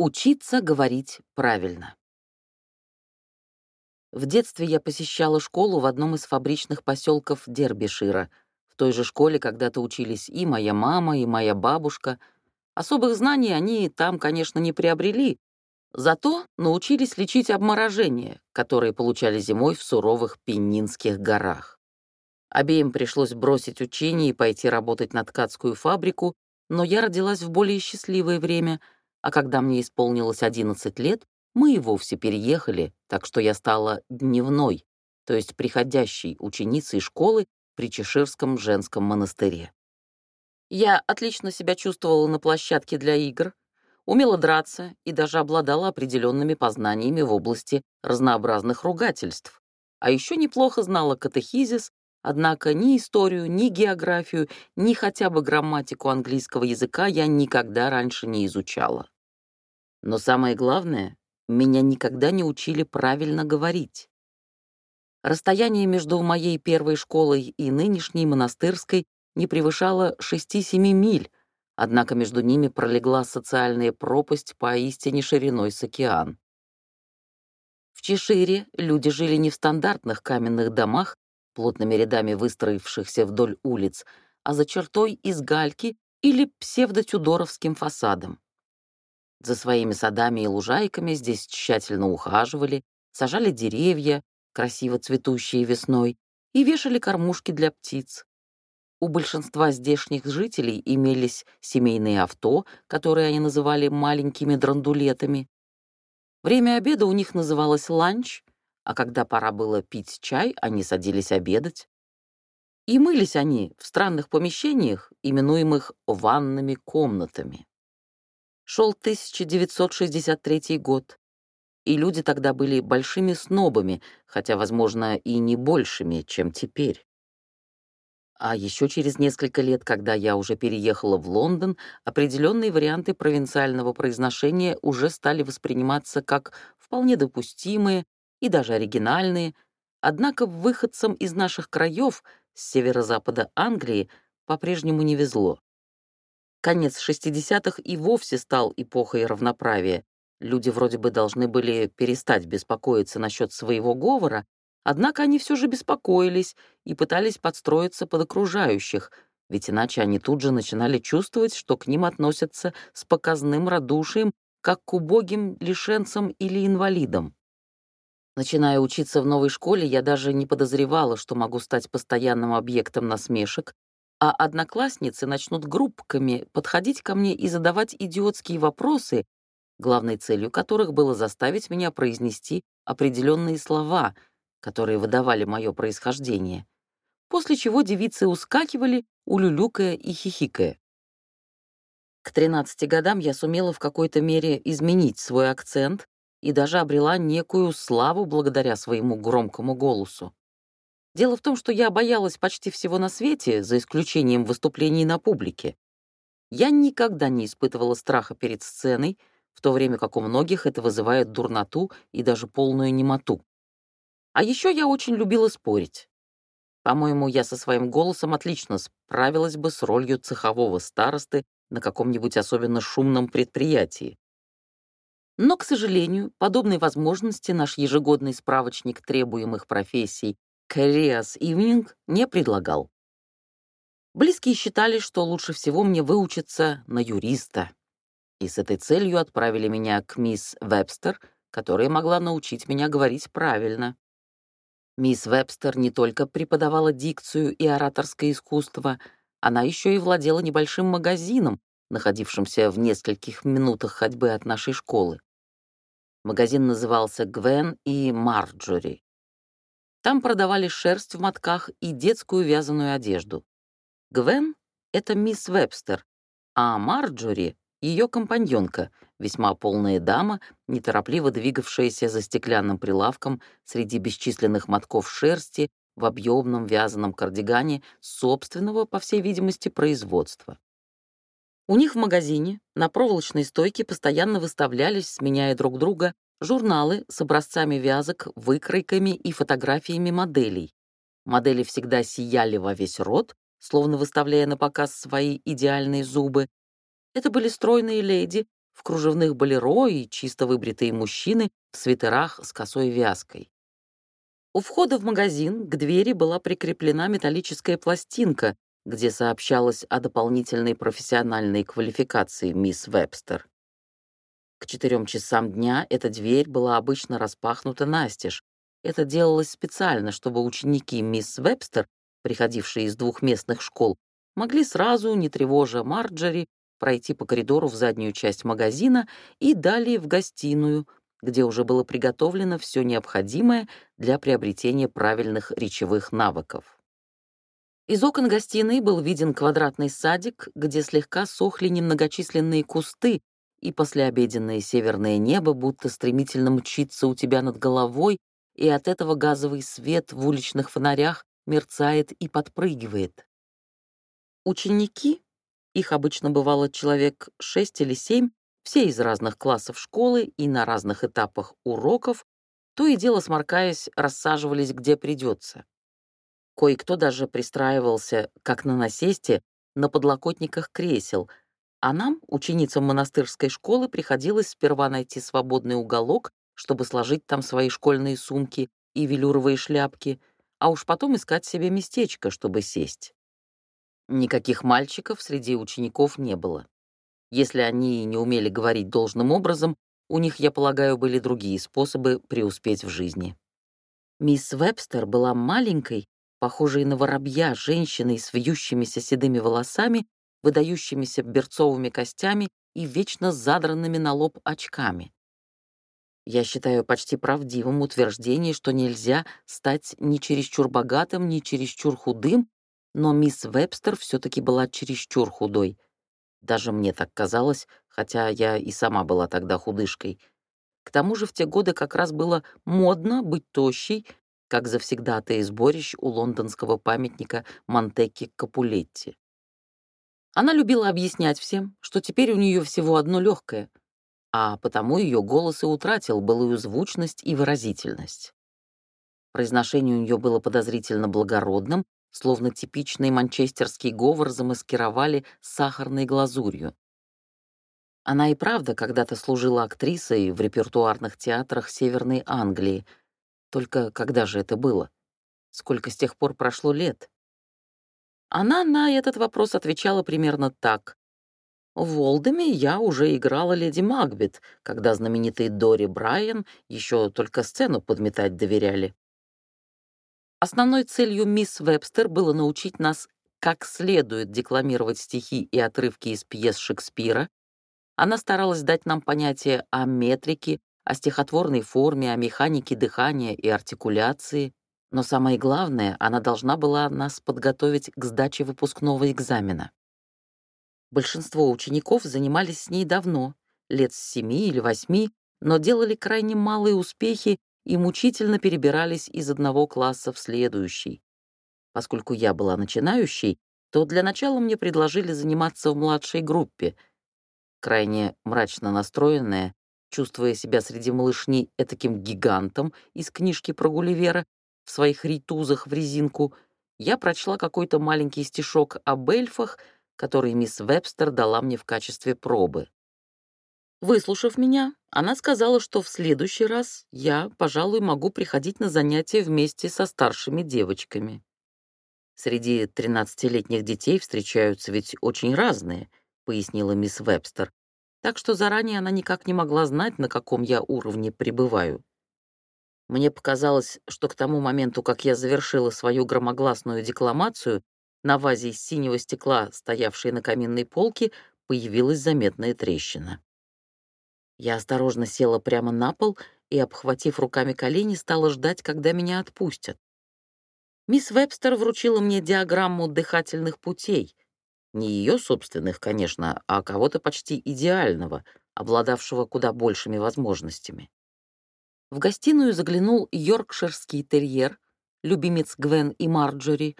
Учиться говорить правильно. В детстве я посещала школу в одном из фабричных поселков Дербишира. В той же школе когда-то учились и моя мама, и моя бабушка. Особых знаний они там, конечно, не приобрели, зато научились лечить обморожения, которые получали зимой в суровых Пеннинских горах. Обеим пришлось бросить учение и пойти работать на ткацкую фабрику, но я родилась в более счастливое время — а когда мне исполнилось 11 лет, мы и вовсе переехали, так что я стала дневной, то есть приходящей ученицей школы при Чеширском женском монастыре. Я отлично себя чувствовала на площадке для игр, умела драться и даже обладала определенными познаниями в области разнообразных ругательств. А еще неплохо знала катехизис, однако ни историю, ни географию, ни хотя бы грамматику английского языка я никогда раньше не изучала. Но самое главное, меня никогда не учили правильно говорить. Расстояние между моей первой школой и нынешней монастырской не превышало 6-7 миль, однако между ними пролегла социальная пропасть поистине шириной с океан. В Чешире люди жили не в стандартных каменных домах, плотными рядами выстроившихся вдоль улиц, а за чертой из гальки или псевдотюдоровским фасадом. За своими садами и лужайками здесь тщательно ухаживали, сажали деревья, красиво цветущие весной, и вешали кормушки для птиц. У большинства здешних жителей имелись семейные авто, которые они называли маленькими драндулетами. Время обеда у них называлось ланч, а когда пора было пить чай, они садились обедать. И мылись они в странных помещениях, именуемых ванными комнатами. Шел 1963 год, и люди тогда были большими снобами, хотя, возможно, и не большими, чем теперь. А еще через несколько лет, когда я уже переехала в Лондон, определенные варианты провинциального произношения уже стали восприниматься как вполне допустимые и даже оригинальные, однако выходцам из наших краев, с северо-запада Англии, по-прежнему не везло. Конец 60-х и вовсе стал эпохой равноправия. Люди вроде бы должны были перестать беспокоиться насчет своего говора, однако они все же беспокоились и пытались подстроиться под окружающих, ведь иначе они тут же начинали чувствовать, что к ним относятся с показным радушием, как к убогим лишенцам или инвалидам. Начиная учиться в новой школе, я даже не подозревала, что могу стать постоянным объектом насмешек а одноклассницы начнут группками подходить ко мне и задавать идиотские вопросы, главной целью которых было заставить меня произнести определенные слова, которые выдавали мое происхождение, после чего девицы ускакивали, улюлюкая и хихикая. К 13 годам я сумела в какой-то мере изменить свой акцент и даже обрела некую славу благодаря своему громкому голосу. Дело в том, что я боялась почти всего на свете, за исключением выступлений на публике. Я никогда не испытывала страха перед сценой, в то время как у многих это вызывает дурноту и даже полную немоту. А еще я очень любила спорить. По-моему, я со своим голосом отлично справилась бы с ролью цехового старосты на каком-нибудь особенно шумном предприятии. Но, к сожалению, подобной возможности наш ежегодный справочник требуемых профессий Careers Evening не предлагал. Близкие считали, что лучше всего мне выучиться на юриста, и с этой целью отправили меня к мисс Вебстер, которая могла научить меня говорить правильно. Мисс Вебстер не только преподавала дикцию и ораторское искусство, она еще и владела небольшим магазином, находившимся в нескольких минутах ходьбы от нашей школы. Магазин назывался «Гвен и Марджори». Там продавали шерсть в мотках и детскую вязаную одежду. Гвен — это мисс Вебстер, а Марджори — ее компаньонка, весьма полная дама, неторопливо двигавшаяся за стеклянным прилавком среди бесчисленных мотков шерсти в объемном вязаном кардигане собственного, по всей видимости, производства. У них в магазине на проволочной стойке постоянно выставлялись, сменяя друг друга, журналы с образцами вязок, выкройками и фотографиями моделей. Модели всегда сияли во весь рот, словно выставляя на показ свои идеальные зубы. Это были стройные леди в кружевных болеро и чисто выбритые мужчины в свитерах с косой вязкой. У входа в магазин к двери была прикреплена металлическая пластинка, где сообщалось о дополнительной профессиональной квалификации мисс Вебстер. К четырем часам дня эта дверь была обычно распахнута настежь. Это делалось специально, чтобы ученики мисс Вебстер, приходившие из двух местных школ, могли сразу, не тревожа Марджери, пройти по коридору в заднюю часть магазина и далее в гостиную, где уже было приготовлено все необходимое для приобретения правильных речевых навыков. Из окон гостиной был виден квадратный садик, где слегка сохли немногочисленные кусты, и послеобеденное северное небо будто стремительно мчится у тебя над головой, и от этого газовый свет в уличных фонарях мерцает и подпрыгивает. Ученики, их обычно бывало человек шесть или семь, все из разных классов школы и на разных этапах уроков, то и дело сморкаясь, рассаживались где придется. Кое-кто даже пристраивался, как на насесте, на подлокотниках кресел, а нам, ученицам монастырской школы, приходилось сперва найти свободный уголок, чтобы сложить там свои школьные сумки и велюровые шляпки, а уж потом искать себе местечко, чтобы сесть. Никаких мальчиков среди учеников не было. Если они не умели говорить должным образом, у них, я полагаю, были другие способы преуспеть в жизни. Мисс Вебстер была маленькой, похожей на воробья, женщиной с вьющимися седыми волосами, выдающимися берцовыми костями и вечно задранными на лоб очками. Я считаю почти правдивым утверждение, что нельзя стать ни чересчур богатым, ни чересчур худым, но мисс Вебстер все-таки была чересчур худой — даже мне так казалось, хотя я и сама была тогда худышкой. К тому же в те годы как раз было модно быть тощей, как завсегдатая сборищ у лондонского памятника Монтекки Капулетти. Она любила объяснять всем, что теперь у нее всего одно легкое, а потому ее голос и утратил былую звучность и выразительность. Произношение у нее было подозрительно благородным, словно типичный манчестерский говор замаскировали сахарной глазурью. Она и правда когда-то служила актрисой в репертуарных театрах Северной Англии. Только когда же это было? Сколько с тех пор прошло лет? Она на этот вопрос отвечала примерно так. В Олдеме я уже играла леди Макбет, когда знаменитый Дори Брайан еще только сцену подметать доверяли. Основной целью мисс Вебстер было научить нас, как следует декламировать стихи и отрывки из пьес Шекспира. Она старалась дать нам понятие о метрике, о стихотворной форме, о механике дыхания и артикуляции. Но самое главное, она должна была нас подготовить к сдаче выпускного экзамена. Большинство учеников занимались с ней давно, лет с семи или восьми, но делали крайне малые успехи и мучительно перебирались из одного класса в следующий. Поскольку я была начинающей, то для начала мне предложили заниматься в младшей группе. Крайне мрачно настроенная, чувствуя себя среди малышней этаким гигантом из книжки про Гулливера в своих ритузах в резинку, я прочла какой-то маленький стишок об эльфах, который мисс Вебстер дала мне в качестве пробы. Выслушав меня, она сказала, что в следующий раз я, пожалуй, могу приходить на занятия вместе со старшими девочками. Среди тринадцатилетних детей встречаются ведь очень разные, пояснила мисс Вебстер, так что заранее она никак не могла знать, на каком я уровне пребываю. Мне показалось, что к тому моменту, как я завершила свою громогласную декламацию, на вазе из синего стекла, стоявшей на каминной полке, появилась заметная трещина. Я осторожно села прямо на пол и, обхватив руками колени, стала ждать, когда меня отпустят. Мисс Вебстер вручила мне диаграмму дыхательных путей. Не ее собственных, конечно, а кого-то почти идеального, обладавшего куда большими возможностями. В гостиную заглянул йоркширский терьер, любимец Гвен и Марджори,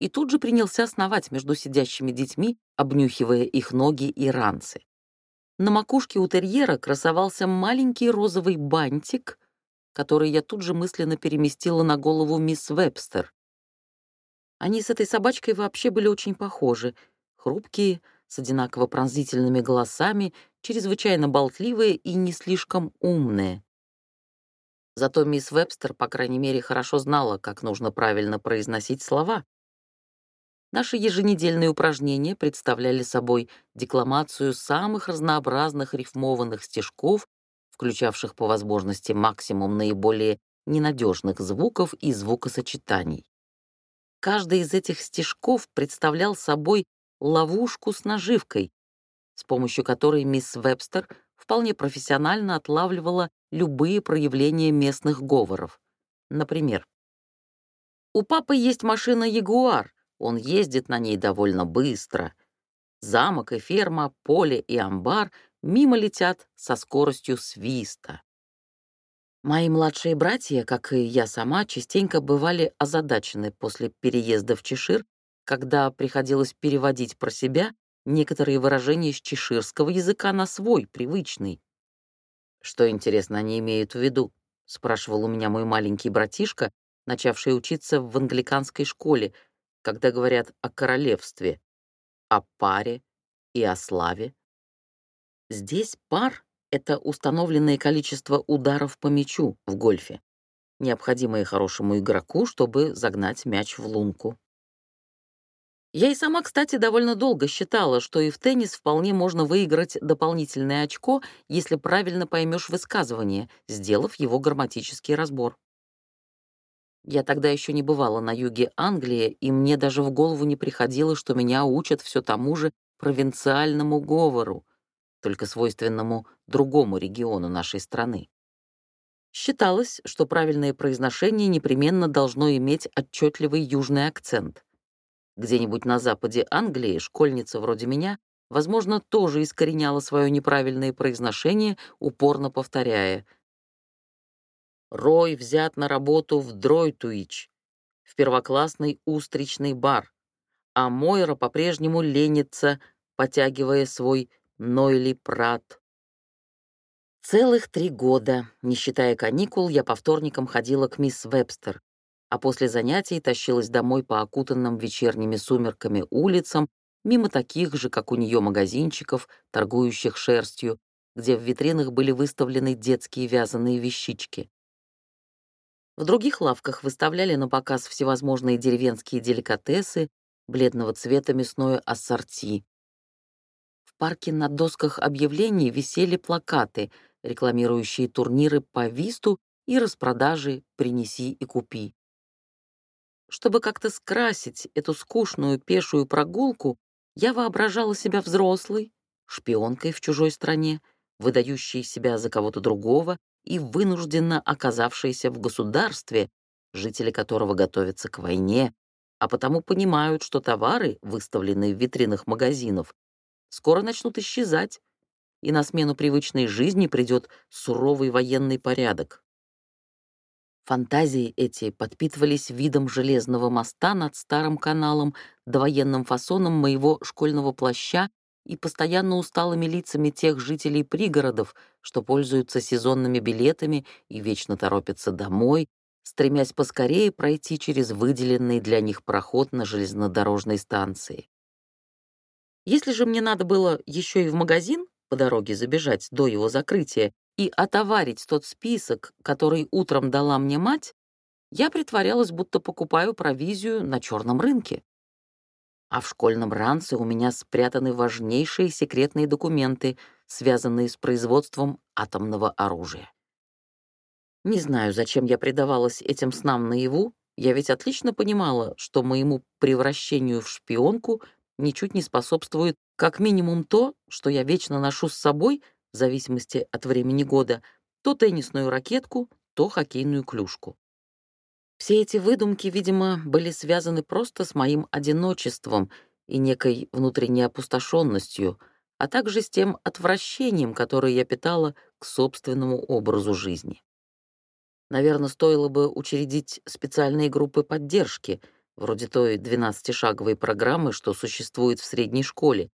и тут же принялся сновать между сидящими детьми, обнюхивая их ноги и ранцы. На макушке у терьера красовался маленький розовый бантик, который я тут же мысленно переместила на голову мисс Вебстер. Они с этой собачкой вообще были очень похожи, хрупкие, с одинаково пронзительными голосами, чрезвычайно болтливые и не слишком умные. Зато мисс Вебстер, по крайней мере, хорошо знала, как нужно правильно произносить слова. Наши еженедельные упражнения представляли собой декламацию самых разнообразных рифмованных стишков, включавших по возможности максимум наиболее ненадежных звуков и звукосочетаний. Каждый из этих стишков представлял собой ловушку с наживкой, с помощью которой мисс Вебстер вполне профессионально отлавливала любые проявления местных говоров. Например, «У папы есть машина «Ягуар», он ездит на ней довольно быстро. Замок и ферма, поле и амбар мимо летят со скоростью свиста. Мои младшие братья, как и я сама, частенько бывали озадачены после переезда в Чешир, когда приходилось переводить про себя некоторые выражения с чеширского языка на свой, привычный. «Что, интересно, они имеют в виду?» — спрашивал у меня мой маленький братишка, начавший учиться в англиканской школе, когда говорят о королевстве, о паре и о славе. Здесь пар — это установленное количество ударов по мячу в гольфе, необходимое хорошему игроку, чтобы загнать мяч в лунку. Я и сама, кстати, довольно долго считала, что и в теннис вполне можно выиграть дополнительное очко, если правильно поймешь высказывание, сделав его грамматический разбор. Я тогда еще не бывала на юге Англии, и мне даже в голову не приходило, что меня учат все тому же провинциальному говору, только свойственному другому региону нашей страны. Считалось, что правильное произношение непременно должно иметь отчетливый южный акцент. Где-нибудь на западе Англии школьница вроде меня, возможно, тоже искореняла свое неправильное произношение, упорно повторяя — Рой взят на работу в Дройтуич, в первоклассный устричный бар, а Мойра по-прежнему ленится, потягивая свой Нойли Прат. Целых три года, не считая каникул, я по вторникам ходила к мисс Вебстер, а после занятий тащилась домой по окутанным вечерними сумерками улицам, мимо таких же, как у нее, магазинчиков, торгующих шерстью, где в витринах были выставлены детские вязаные вещички. В других лавках выставляли на показ всевозможные деревенские деликатесы, бледного цвета мясное ассорти. В парке на досках объявлений висели плакаты, рекламирующие турниры по висту и распродажи «Принеси и купи». Чтобы как-то скрасить эту скучную пешую прогулку, я воображала себя взрослой, шпионкой в чужой стране, выдающей себя за кого-то другого и вынужденно оказавшиеся в государстве, жители которого готовятся к войне, а потому понимают, что товары, выставленные в витринах магазинов, скоро начнут исчезать, и на смену привычной жизни придет суровый военный порядок. Фантазии эти подпитывались видом железного моста над старым каналом, довоенным фасоном моего школьного плаща и постоянно усталыми лицами тех жителей пригородов, что пользуются сезонными билетами и вечно торопятся домой, стремясь поскорее пройти через выделенный для них проход на железнодорожной станции. Если же мне надо было еще и в магазин по дороге забежать до его закрытия и отоварить тот список, который утром дала мне мать, я притворялась, будто покупаю провизию на черном рынке а в школьном ранце у меня спрятаны важнейшие секретные документы, связанные с производством атомного оружия. Не знаю, зачем я предавалась этим снам наяву, я ведь отлично понимала, что моему превращению в шпионку ничуть не способствует как минимум то, что я вечно ношу с собой, в зависимости от времени года, то теннисную ракетку, то хоккейную клюшку. Все эти выдумки, видимо, были связаны просто с моим одиночеством и некой внутренней опустошенностью, а также с тем отвращением, которое я питала к собственному образу жизни. Наверное, стоило бы учредить специальные группы поддержки, вроде той 12-шаговой программы, что существует в средней школе,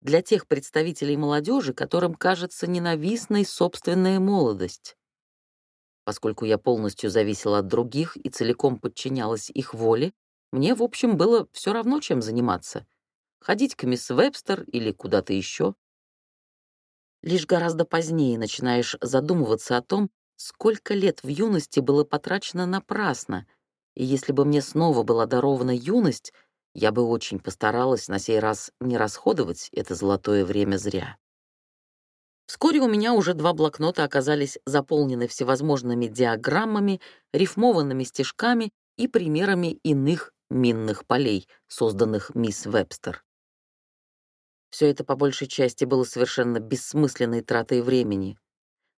для тех представителей молодежи, которым кажется ненавистной собственная молодость. Поскольку я полностью зависела от других и целиком подчинялась их воле, мне, в общем, было все равно, чем заниматься. Ходить к мисс Вебстер или куда-то еще. Лишь гораздо позднее начинаешь задумываться о том, сколько лет в юности было потрачено напрасно, и если бы мне снова была дарована юность, я бы очень постаралась на сей раз не расходовать это золотое время зря. Вскоре у меня уже два блокнота оказались заполнены всевозможными диаграммами, рифмованными стишками и примерами иных минных полей, созданных мисс Вебстер. Все это по большей части было совершенно бессмысленной тратой времени.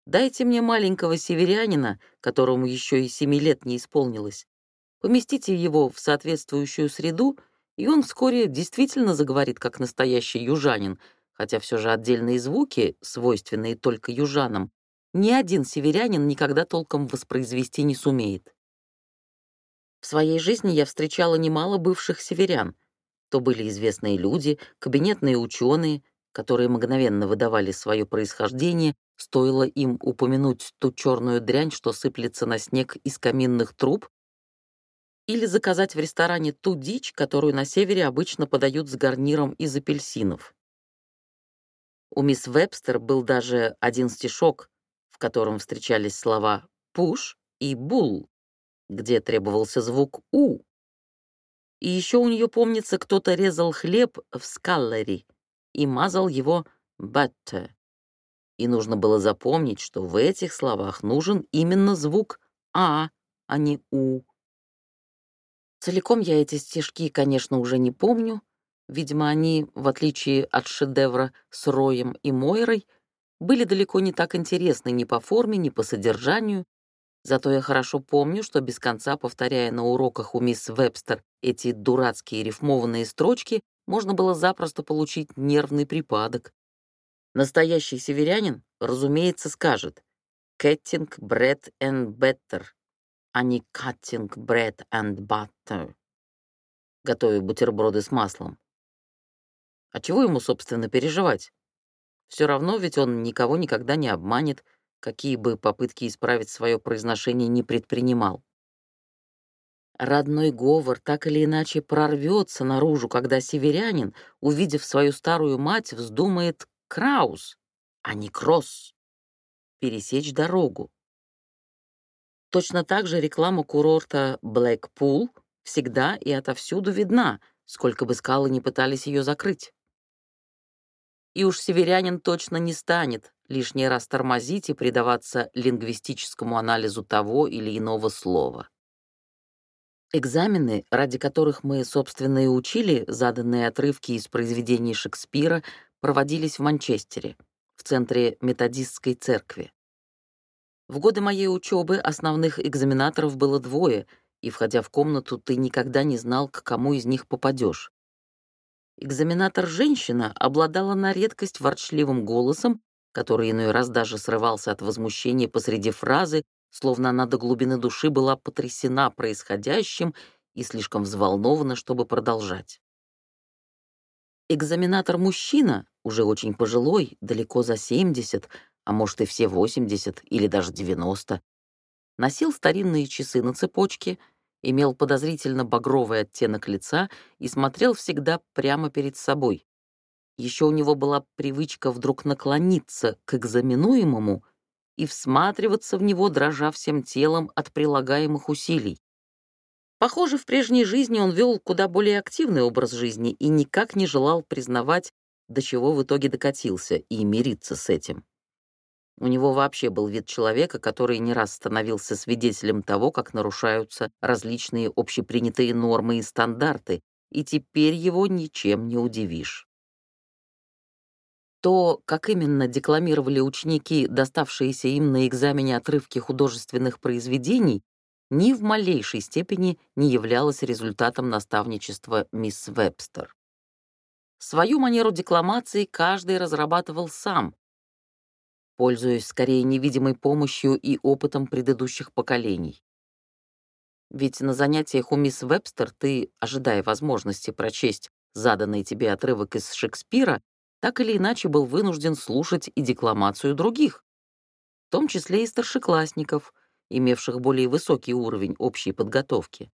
Дайте мне маленького северянина, которому еще и семи лет не исполнилось. Поместите его в соответствующую среду, и он вскоре действительно заговорит как настоящий южанин, хотя все же отдельные звуки, свойственные только южанам, ни один северянин никогда толком воспроизвести не сумеет. В своей жизни я встречала немало бывших северян. То были известные люди, кабинетные ученые, которые мгновенно выдавали свое происхождение, стоило им упомянуть ту черную дрянь, что сыплется на снег из каминных труб, или заказать в ресторане ту дичь, которую на севере обычно подают с гарниром из апельсинов. У мисс Вебстер был даже один стишок, в котором встречались слова «пуш» и «бул», где требовался звук «у». И еще у нее, помнится, кто-то резал хлеб в скаллери и мазал его «butter». И нужно было запомнить, что в этих словах нужен именно звук «а», а не «у». Целиком я эти стишки, конечно, уже не помню. Видимо, они, в отличие от шедевра с Роем и Мойрой, были далеко не так интересны ни по форме, ни по содержанию. Зато я хорошо помню, что без конца, повторяя на уроках у мисс Вебстер эти дурацкие рифмованные строчки, можно было запросто получить нервный припадок. Настоящий северянин, разумеется, скажет «Ketting bread and better», а не cutting bread and butter, готовя бутерброды с маслом. А чего ему, собственно, переживать? Все равно ведь он никого никогда не обманет, какие бы попытки исправить свое произношение не предпринимал. Родной говор так или иначе прорвется наружу, когда северянин, увидев свою старую мать, вздумает краус, а не кросс, пересечь дорогу. Точно так же реклама курорта Блэкпул всегда и отовсюду видна, сколько бы скалы не пытались ее закрыть. И уж северянин точно не станет лишний раз тормозить и предаваться лингвистическому анализу того или иного слова. Экзамены, ради которых мы, собственно, и учили заданные отрывки из произведений Шекспира, проводились в Манчестере, в центре методистской церкви. В годы моей учебы основных экзаменаторов было двое, и, входя в комнату, ты никогда не знал, к кому из них попадешь. Экзаменатор-женщина обладала на редкость ворчливым голосом, который иной раз даже срывался от возмущения посреди фразы, словно она до глубины души была потрясена происходящим и слишком взволнована, чтобы продолжать. Экзаменатор-мужчина, уже очень пожилой, далеко за 70, а может и все 80 или даже 90. Носил старинные часы на цепочке, имел подозрительно багровый оттенок лица и смотрел всегда прямо перед собой. Еще у него была привычка вдруг наклониться к экзаменуемому и всматриваться в него, дрожа всем телом от прилагаемых усилий. Похоже, в прежней жизни он вел куда более активный образ жизни и никак не желал признавать, до чего в итоге докатился, и мириться с этим. У него вообще был вид человека, который не раз становился свидетелем того, как нарушаются различные общепринятые нормы и стандарты, и теперь его ничем не удивишь. То, как именно декламировали ученики, доставшиеся им на экзамене отрывки художественных произведений, ни в малейшей степени не являлось результатом наставничества мисс Вебстер. Свою манеру декламации каждый разрабатывал сам, пользуясь скорее невидимой помощью и опытом предыдущих поколений. Ведь на занятиях у мисс Вебстер ты, ожидая возможности прочесть заданный тебе отрывок из Шекспира, так или иначе был вынужден слушать и декламацию других, в том числе и старшеклассников, имевших более высокий уровень общей подготовки.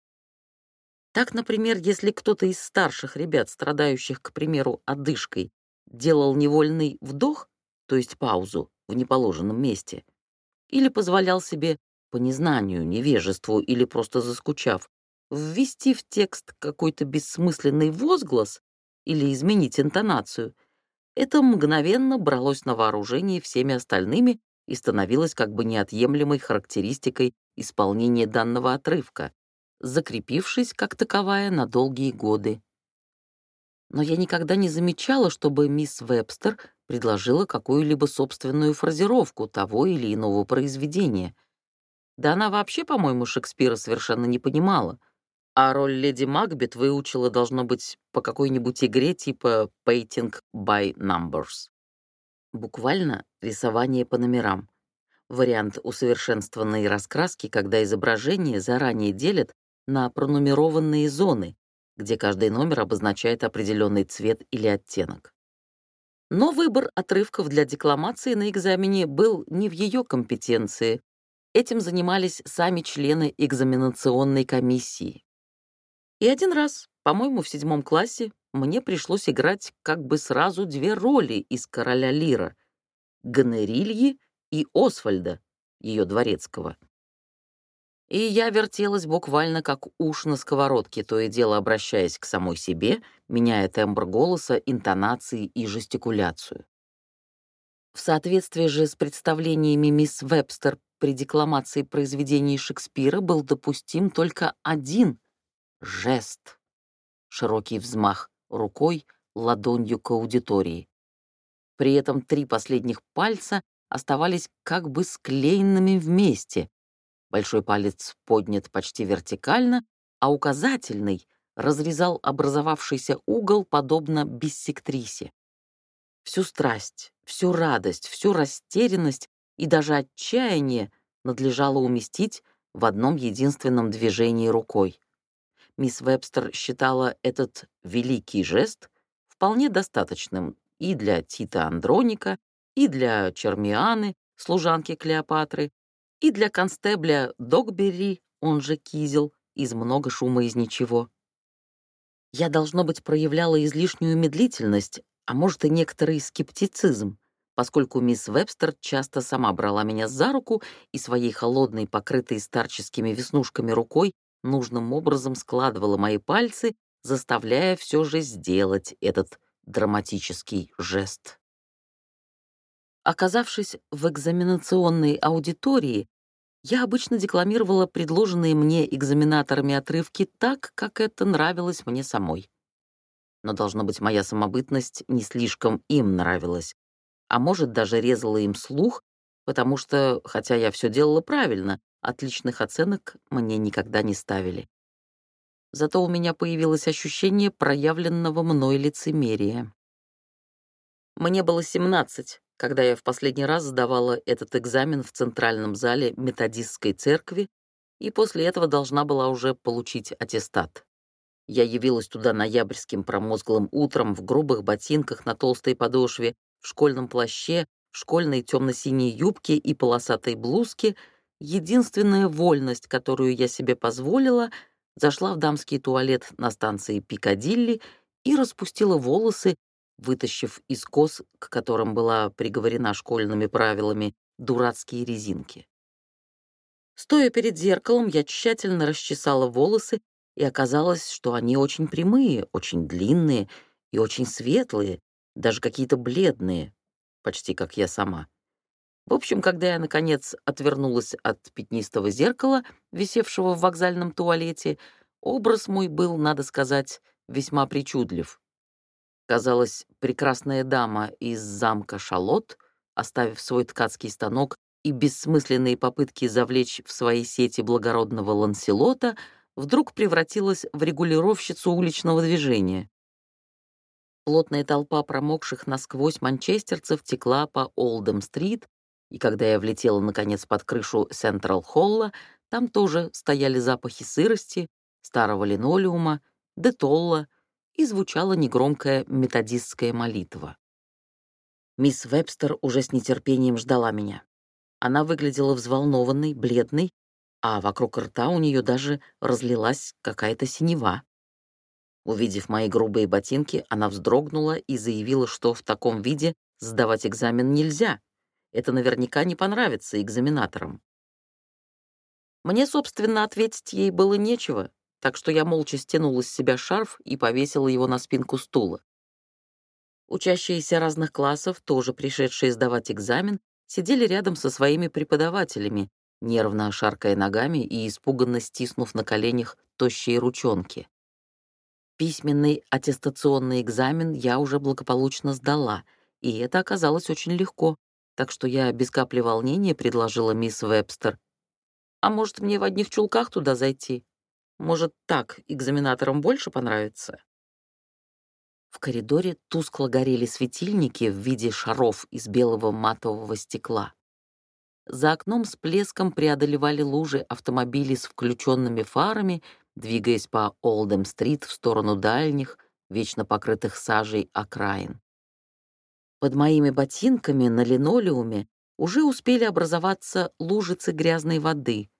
Так, например, если кто-то из старших ребят, страдающих, к примеру, одышкой, делал невольный вдох, то есть паузу, в неположенном месте. Или позволял себе, по незнанию, невежеству или просто заскучав, ввести в текст какой-то бессмысленный возглас или изменить интонацию, это мгновенно бралось на вооружение всеми остальными и становилось как бы неотъемлемой характеристикой исполнения данного отрывка, закрепившись как таковая на долгие годы. Но я никогда не замечала, чтобы мисс Вебстер предложила какую-либо собственную фразировку того или иного произведения. Да она вообще, по-моему, Шекспира совершенно не понимала — а роль леди Макбет выучила, должно быть, по какой-нибудь игре типа «Painting by Numbers». Буквально рисование по номерам. Вариант усовершенствованной раскраски, когда изображение заранее делят на пронумерованные зоны, где каждый номер обозначает определенный цвет или оттенок. Но выбор отрывков для декламации на экзамене был не в ее компетенции. Этим занимались сами члены экзаменационной комиссии. И один раз, по-моему, в седьмом классе, мне пришлось играть как бы сразу две роли из «Короля Лира» — Гонорильи и Освальда, ее дворецкого. И я вертелась буквально как уж на сковородке, то и дело обращаясь к самой себе, меняя тембр голоса, интонации и жестикуляцию. В соответствии же с представлениями мисс Вебстер при декламации произведений Шекспира был допустим только один Жест. Широкий взмах рукой, ладонью к аудитории. При этом три последних пальца оставались как бы склеенными вместе. Большой палец поднят почти вертикально, а указательный разрезал образовавшийся угол подобно биссектрисе. Всю страсть, всю радость, всю растерянность и даже отчаяние надлежало уместить в одном единственном движении рукой мисс Вебстер считала этот великий жест вполне достаточным и для Тита Андроника, и для Чермианы, служанки Клеопатры, и для констебля Догберри, он же Кизил, из много шума из ничего. Я, должно быть, проявляла излишнюю медлительность, а может и некоторый скептицизм, поскольку мисс Вебстер часто сама брала меня за руку и своей холодной, покрытой старческими веснушками рукой нужным образом складывала мои пальцы, заставляя все же сделать этот драматический жест. Оказавшись в экзаменационной аудитории, я обычно декламировала предложенные мне экзаменаторами отрывки так, как это нравилось мне самой. Но, должно быть, моя самобытность не слишком им нравилась, а может, даже резала им слух, потому что, хотя я все делала правильно, Отличных оценок мне никогда не ставили. Зато у меня появилось ощущение проявленного мной лицемерия. Мне было 17, когда я в последний раз сдавала этот экзамен в центральном зале методистской церкви, и после этого должна была уже получить аттестат. Я явилась туда ноябрьским промозглым утром в грубых ботинках на толстой подошве, в школьном плаще, в школьной темно-синей юбке и полосатой блузке — единственная вольность, которую я себе позволила, зашла в дамский туалет на станции Пикадилли и распустила волосы, вытащив из кос, к которым была приговорена школьными правилами, дурацкие резинки. Стоя перед зеркалом, я тщательно расчесала волосы, и оказалось, что они очень прямые, очень длинные и очень светлые, даже какие-то бледные, почти как я сама. В общем, когда я, наконец, отвернулась от пятнистого зеркала, висевшего в вокзальном туалете, образ мой был, надо сказать, весьма причудлив. Казалось, прекрасная дама из замка Шалот, оставив свой ткацкий станок и бессмысленные попытки завлечь в свои сети благородного ланселота, вдруг превратилась в регулировщицу уличного движения. Плотная толпа промокших насквозь манчестерцев текла по Олдем-стрит, и когда я влетела, наконец, под крышу Централ-Холла, там тоже стояли запахи сырости, старого линолеума, детолла, и звучала негромкая методистская молитва. Мисс Вебстер уже с нетерпением ждала меня. Она выглядела взволнованной, бледной, а вокруг рта у нее даже разлилась какая-то синева. Увидев мои грубые ботинки, она вздрогнула и заявила, что в таком виде сдавать экзамен нельзя. Это наверняка не понравится экзаменаторам. Мне, собственно, ответить ей было нечего, так что я молча стянула с себя шарф и повесила его на спинку стула. Учащиеся разных классов, тоже пришедшие сдавать экзамен, сидели рядом со своими преподавателями, нервно шаркая ногами и испуганно стиснув на коленях тощие ручонки. Письменный аттестационный экзамен я уже благополучно сдала, и это оказалось очень легко, так что я без капли волнения предложила мисс Вебстер. «А может, мне в одних чулках туда зайти? Может, так экзаменаторам больше понравится?» В коридоре тускло горели светильники в виде шаров из белого матового стекла. За окном с плеском преодолевали лужи автомобили с включенными фарами, двигаясь по Олдем-стрит в сторону дальних, вечно покрытых сажей окраин. Под моими ботинками на линолеуме уже успели образоваться лужицы грязной воды.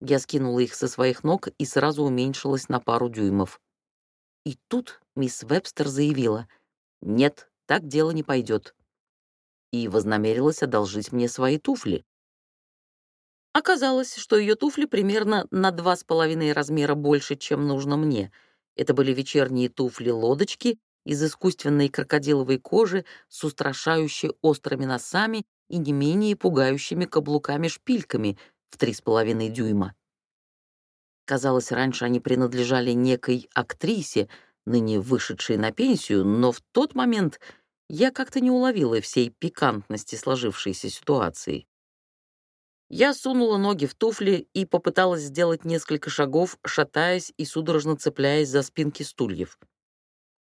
Я скинула их со своих ног и сразу уменьшилась на пару дюймов. И тут мисс Вебстер заявила, «Нет, так дело не пойдет и вознамерилась одолжить мне свои туфли. Оказалось, что ее туфли примерно на два с половиной размера больше, чем нужно мне. Это были вечерние туфли-лодочки из искусственной крокодиловой кожи с устрашающе острыми носами и не менее пугающими каблуками-шпильками в три с половиной дюйма. Казалось, раньше они принадлежали некой актрисе, ныне вышедшей на пенсию, но в тот момент я как-то не уловила всей пикантности сложившейся ситуации. Я сунула ноги в туфли и попыталась сделать несколько шагов, шатаясь и судорожно цепляясь за спинки стульев.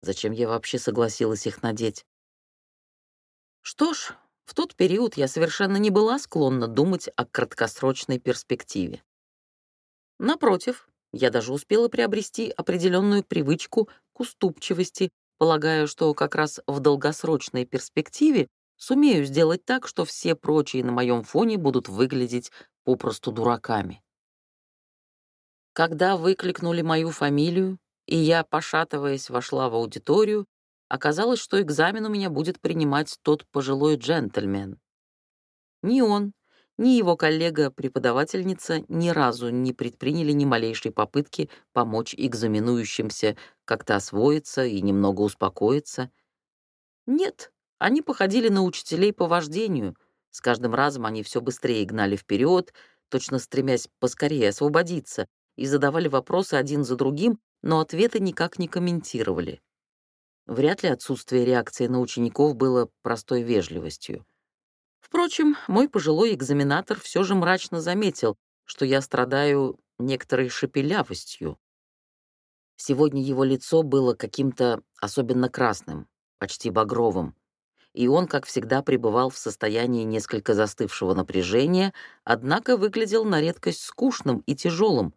Зачем я вообще согласилась их надеть? Что ж, в тот период я совершенно не была склонна думать о краткосрочной перспективе. Напротив, я даже успела приобрести определенную привычку к уступчивости Полагаю, что как раз в долгосрочной перспективе сумею сделать так, что все прочие на моем фоне будут выглядеть попросту дураками. Когда выкликнули мою фамилию, и я, пошатываясь, вошла в аудиторию, оказалось, что экзамен у меня будет принимать тот пожилой джентльмен. Ни он, ни его коллега-преподавательница ни разу не предприняли ни малейшей попытки помочь экзаменующимся как-то освоиться и немного успокоиться. Нет, они походили на учителей по вождению. С каждым разом они все быстрее гнали вперед, точно стремясь поскорее освободиться, и задавали вопросы один за другим, но ответы никак не комментировали. Вряд ли отсутствие реакции на учеников было простой вежливостью. Впрочем, мой пожилой экзаменатор все же мрачно заметил, что я страдаю некоторой шепелявостью. Сегодня его лицо было каким-то особенно красным, почти багровым, и он, как всегда, пребывал в состоянии несколько застывшего напряжения, однако выглядел на редкость скучным и тяжелым.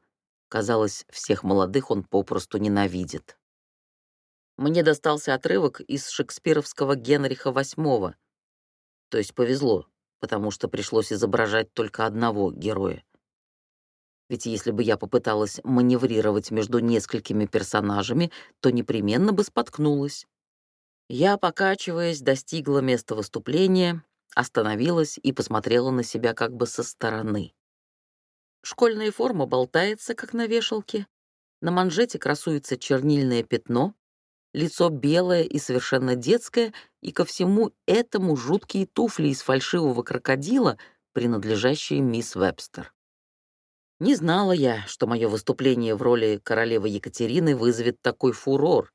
Казалось, всех молодых он попросту ненавидит. Мне достался отрывок из шекспировского Генриха VIII, то есть повезло, потому что пришлось изображать только одного героя. Ведь если бы я попыталась маневрировать между несколькими персонажами, то непременно бы споткнулась. Я, покачиваясь, достигла места выступления, остановилась и посмотрела на себя как бы со стороны. Школьная форма болтается, как на вешалке. На манжете красуется чернильное пятно, лицо белое и совершенно детское, и ко всему этому жуткие туфли из фальшивого крокодила, принадлежащие мисс Вебстер. Не знала я, что мое выступление в роли королевы Екатерины вызовет такой фурор,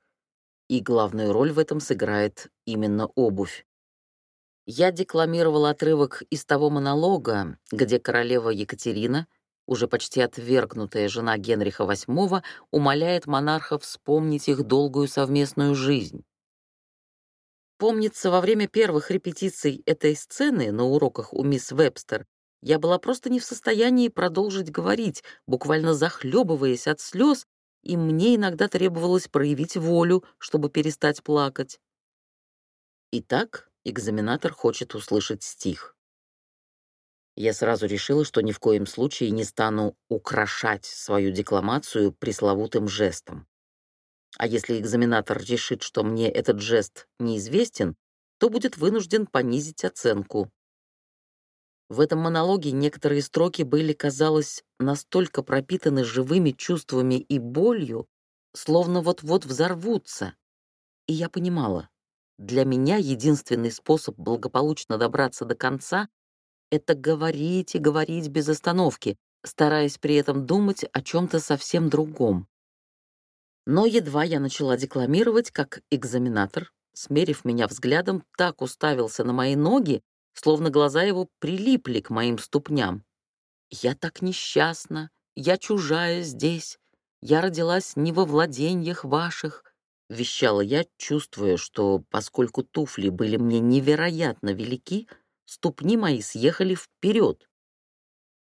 и главную роль в этом сыграет именно обувь. Я декламировала отрывок из того монолога, где королева Екатерина — уже почти отвергнутая жена Генриха VIII умоляет монарха вспомнить их долгую совместную жизнь. Помнится, во время первых репетиций этой сцены на уроках у мисс Вебстер я была просто не в состоянии продолжить говорить, буквально захлебываясь от слез, и мне иногда требовалось проявить волю, чтобы перестать плакать. Итак, экзаменатор хочет услышать стих. Я сразу решила, что ни в коем случае не стану украшать свою декламацию пресловутым жестом. А если экзаменатор решит, что мне этот жест неизвестен, то будет вынужден понизить оценку. В этом монологе некоторые строки были, казалось, настолько пропитаны живыми чувствами и болью, словно вот-вот взорвутся. И я понимала, для меня единственный способ благополучно добраться до конца — это говорить и говорить без остановки, стараясь при этом думать о чем-то совсем другом. Но едва я начала декламировать, как экзаменатор, смерив меня взглядом, так уставился на мои ноги, словно глаза его прилипли к моим ступням. «Я так несчастна, я чужая здесь, я родилась не во владениях ваших», — вещала я, чувствуя, что, поскольку туфли были мне невероятно велики, ступни мои съехали вперед,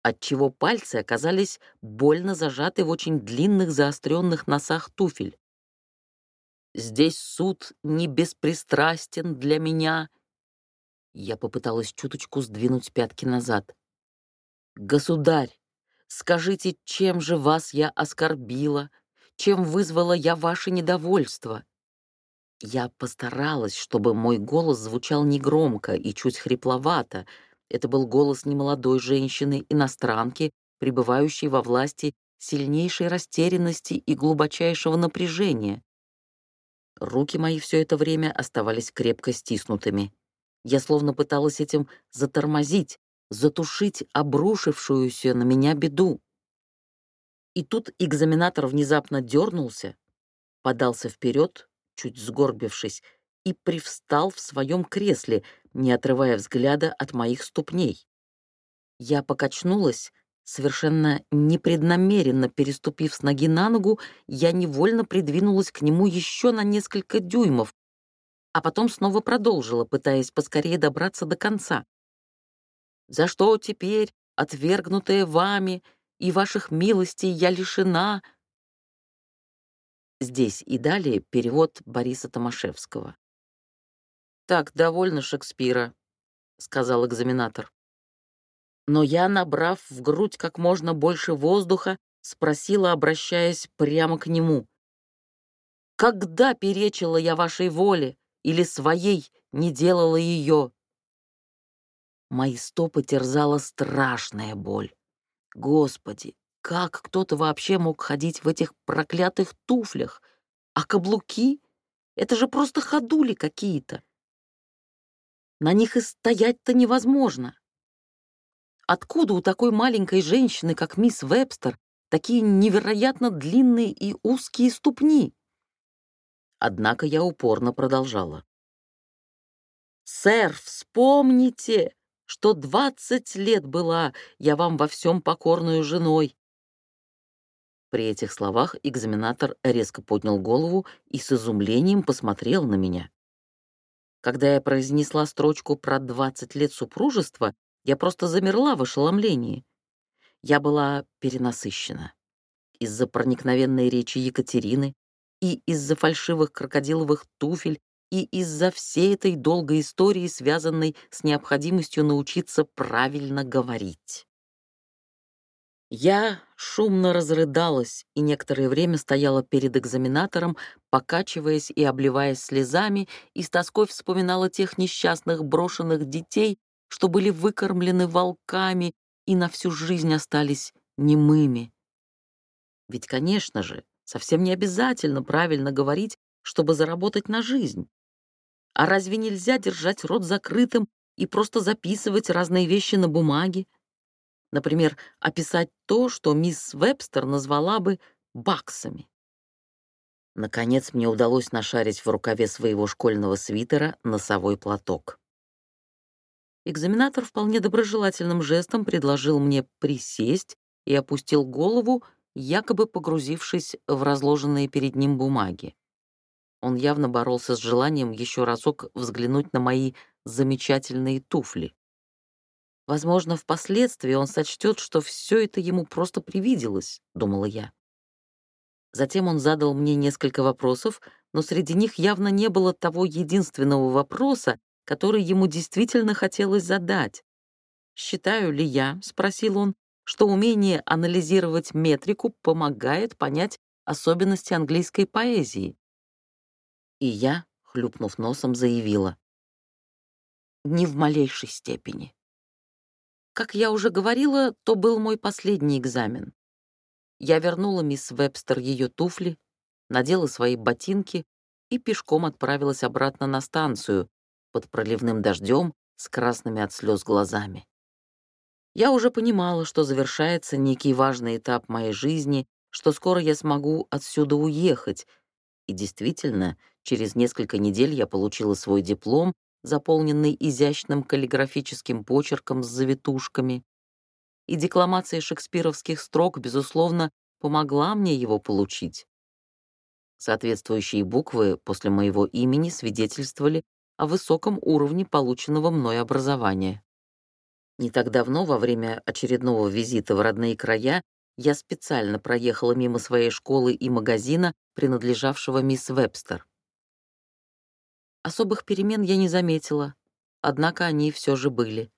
отчего пальцы оказались больно зажаты в очень длинных заостренных носах туфель. «Здесь суд не беспристрастен для меня», я попыталась чуточку сдвинуть пятки назад. «Государь, скажите, чем же вас я оскорбила? Чем вызвала я ваше недовольство?» Я постаралась, чтобы мой голос звучал негромко и чуть хрипловато. Это был голос немолодой женщины, иностранки, пребывающей во власти сильнейшей растерянности и глубочайшего напряжения. Руки мои все это время оставались крепко стиснутыми. Я словно пыталась этим затормозить, затушить обрушившуюся на меня беду. И тут экзаменатор внезапно дернулся, подался вперед, чуть сгорбившись, и привстал в своем кресле, не отрывая взгляда от моих ступней. Я покачнулась, совершенно непреднамеренно переступив с ноги на ногу, я невольно придвинулась к нему еще на несколько дюймов, а потом снова продолжила, пытаясь поскорее добраться до конца. «За что теперь, отвергнутая вами, и ваших милостей я лишена?» Здесь и далее перевод Бориса Томашевского. «Так, довольно Шекспира», — сказал экзаменатор. Но я, набрав в грудь как можно больше воздуха, спросила, обращаясь прямо к нему. «Когда перечила я вашей воле? или своей не делала ее. Мои стопы терзала страшная боль. Господи, как кто-то вообще мог ходить в этих проклятых туфлях? А каблуки? Это же просто ходули какие-то. На них и стоять-то невозможно. Откуда у такой маленькой женщины, как мисс Вебстер, такие невероятно длинные и узкие ступни? Однако я упорно продолжала. «Сэр, вспомните, что двадцать лет была я вам во всем покорную женой». При этих словах экзаменатор резко поднял голову и с изумлением посмотрел на меня. Когда я произнесла строчку про двадцать лет супружества, я просто замерла в ошеломлении. Я была перенасыщена. Из-за проникновенной речи Екатерины, и из-за фальшивых крокодиловых туфель, и из-за всей этой долгой истории, связанной с необходимостью научиться правильно говорить. Я шумно разрыдалась и некоторое время стояла перед экзаменатором, покачиваясь и обливаясь слезами, и с тоской вспоминала тех несчастных брошенных детей, что были выкормлены волками и на всю жизнь остались немыми. Ведь, конечно же, Совсем не обязательно правильно говорить, чтобы заработать на жизнь. А разве нельзя держать рот закрытым и просто записывать разные вещи на бумаге? Например, описать то, что мисс Вебстер назвала бы баксами. Наконец мне удалось нашарить в рукаве своего школьного свитера носовой платок. Экзаменатор вполне доброжелательным жестом предложил мне присесть и опустил голову, якобы погрузившись в разложенные перед ним бумаги. Он явно боролся с желанием еще разок взглянуть на мои замечательные туфли. Возможно, впоследствии он сочтет, что все это ему просто привиделось, думала я. Затем он задал мне несколько вопросов, но среди них явно не было того единственного вопроса, который ему действительно хотелось задать. «Считаю ли я, — спросил он, что умение анализировать метрику помогает понять особенности английской поэзии. И я, хлюпнув носом, заявила. Ни в малейшей степени. Как я уже говорила, то был мой последний экзамен. Я вернула мисс Вебстер ее туфли, надела свои ботинки и пешком отправилась обратно на станцию под проливным дождем с красными от слез глазами. Я уже понимала, что завершается некий важный этап моей жизни, что скоро я смогу отсюда уехать. И действительно, через несколько недель я получила свой диплом, заполненный изящным каллиграфическим почерком с завитушками. И декламация шекспировских строк, безусловно, помогла мне его получить. Соответствующие буквы после моего имени свидетельствовали о высоком уровне полученного мной образования. Не так давно, во время очередного визита в родные края, я специально проехала мимо своей школы и магазина, принадлежавшего мисс Вебстер. Особых перемен я не заметила, однако они все же были.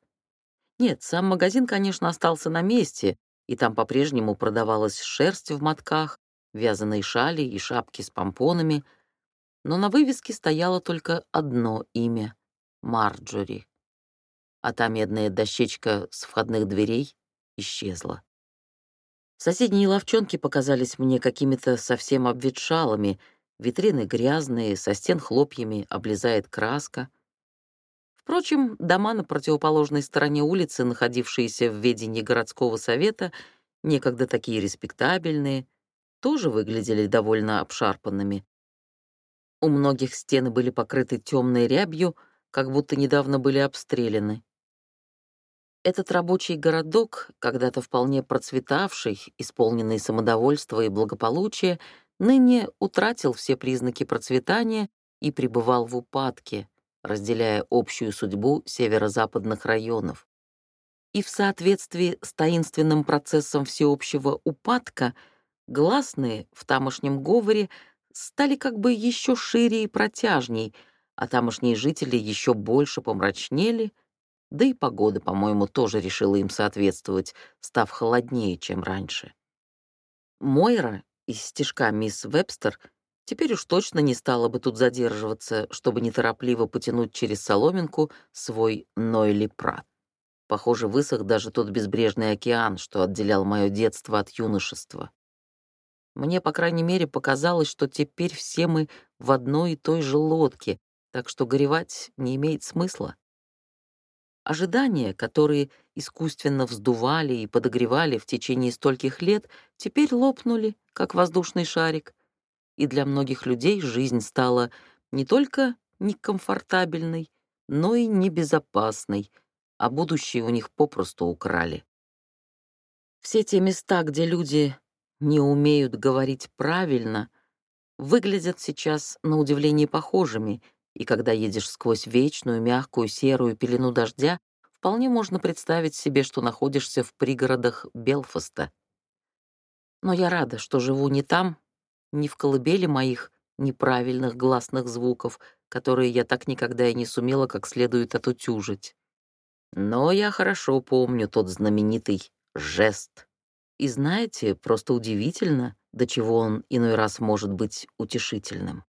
Нет, сам магазин, конечно, остался на месте, и там по-прежнему продавалась шерсть в мотках, вязаные шали и шапки с помпонами, но на вывеске стояло только одно имя — Марджори. А та медная дощечка с входных дверей исчезла. Соседние ловчонки показались мне какими-то совсем обветшалыми, витрины грязные, со стен хлопьями облезает краска. Впрочем, дома на противоположной стороне улицы, находившиеся в ведении городского совета, некогда такие респектабельные, тоже выглядели довольно обшарпанными. У многих стены были покрыты темной рябью, как будто недавно были обстреляны. Этот рабочий городок, когда-то вполне процветавший, исполненный самодовольства и благополучия, ныне утратил все признаки процветания и пребывал в упадке, разделяя общую судьбу северо-западных районов. И в соответствии с таинственным процессом всеобщего упадка гласные в тамошнем говоре стали как бы еще шире и протяжней, а тамошние жители еще больше помрачнели — да и погода, по-моему, тоже решила им соответствовать, став холоднее, чем раньше. Мойра из стишка мисс Вебстер теперь уж точно не стала бы тут задерживаться, чтобы неторопливо потянуть через соломинку свой Нойли Прат. Похоже, высох даже тот безбрежный океан, что отделял мое детство от юношества. Мне, по крайней мере, показалось, что теперь все мы в одной и той же лодке, так что горевать не имеет смысла. Ожидания, которые искусственно вздували и подогревали в течение стольких лет, теперь лопнули, как воздушный шарик. И для многих людей жизнь стала не только некомфортабельной, но и небезопасной, а будущее у них попросту украли. Все те места, где люди не умеют говорить правильно, выглядят сейчас на удивление похожими — и когда едешь сквозь вечную, мягкую, серую пелену дождя, вполне можно представить себе, что находишься в пригородах Белфаста. Но я рада, что живу не там, не в колыбели моих неправильных гласных звуков, которые я так никогда и не сумела как следует отутюжить. Но я хорошо помню тот знаменитый жест. И знаете, просто удивительно, до чего он иной раз может быть утешительным.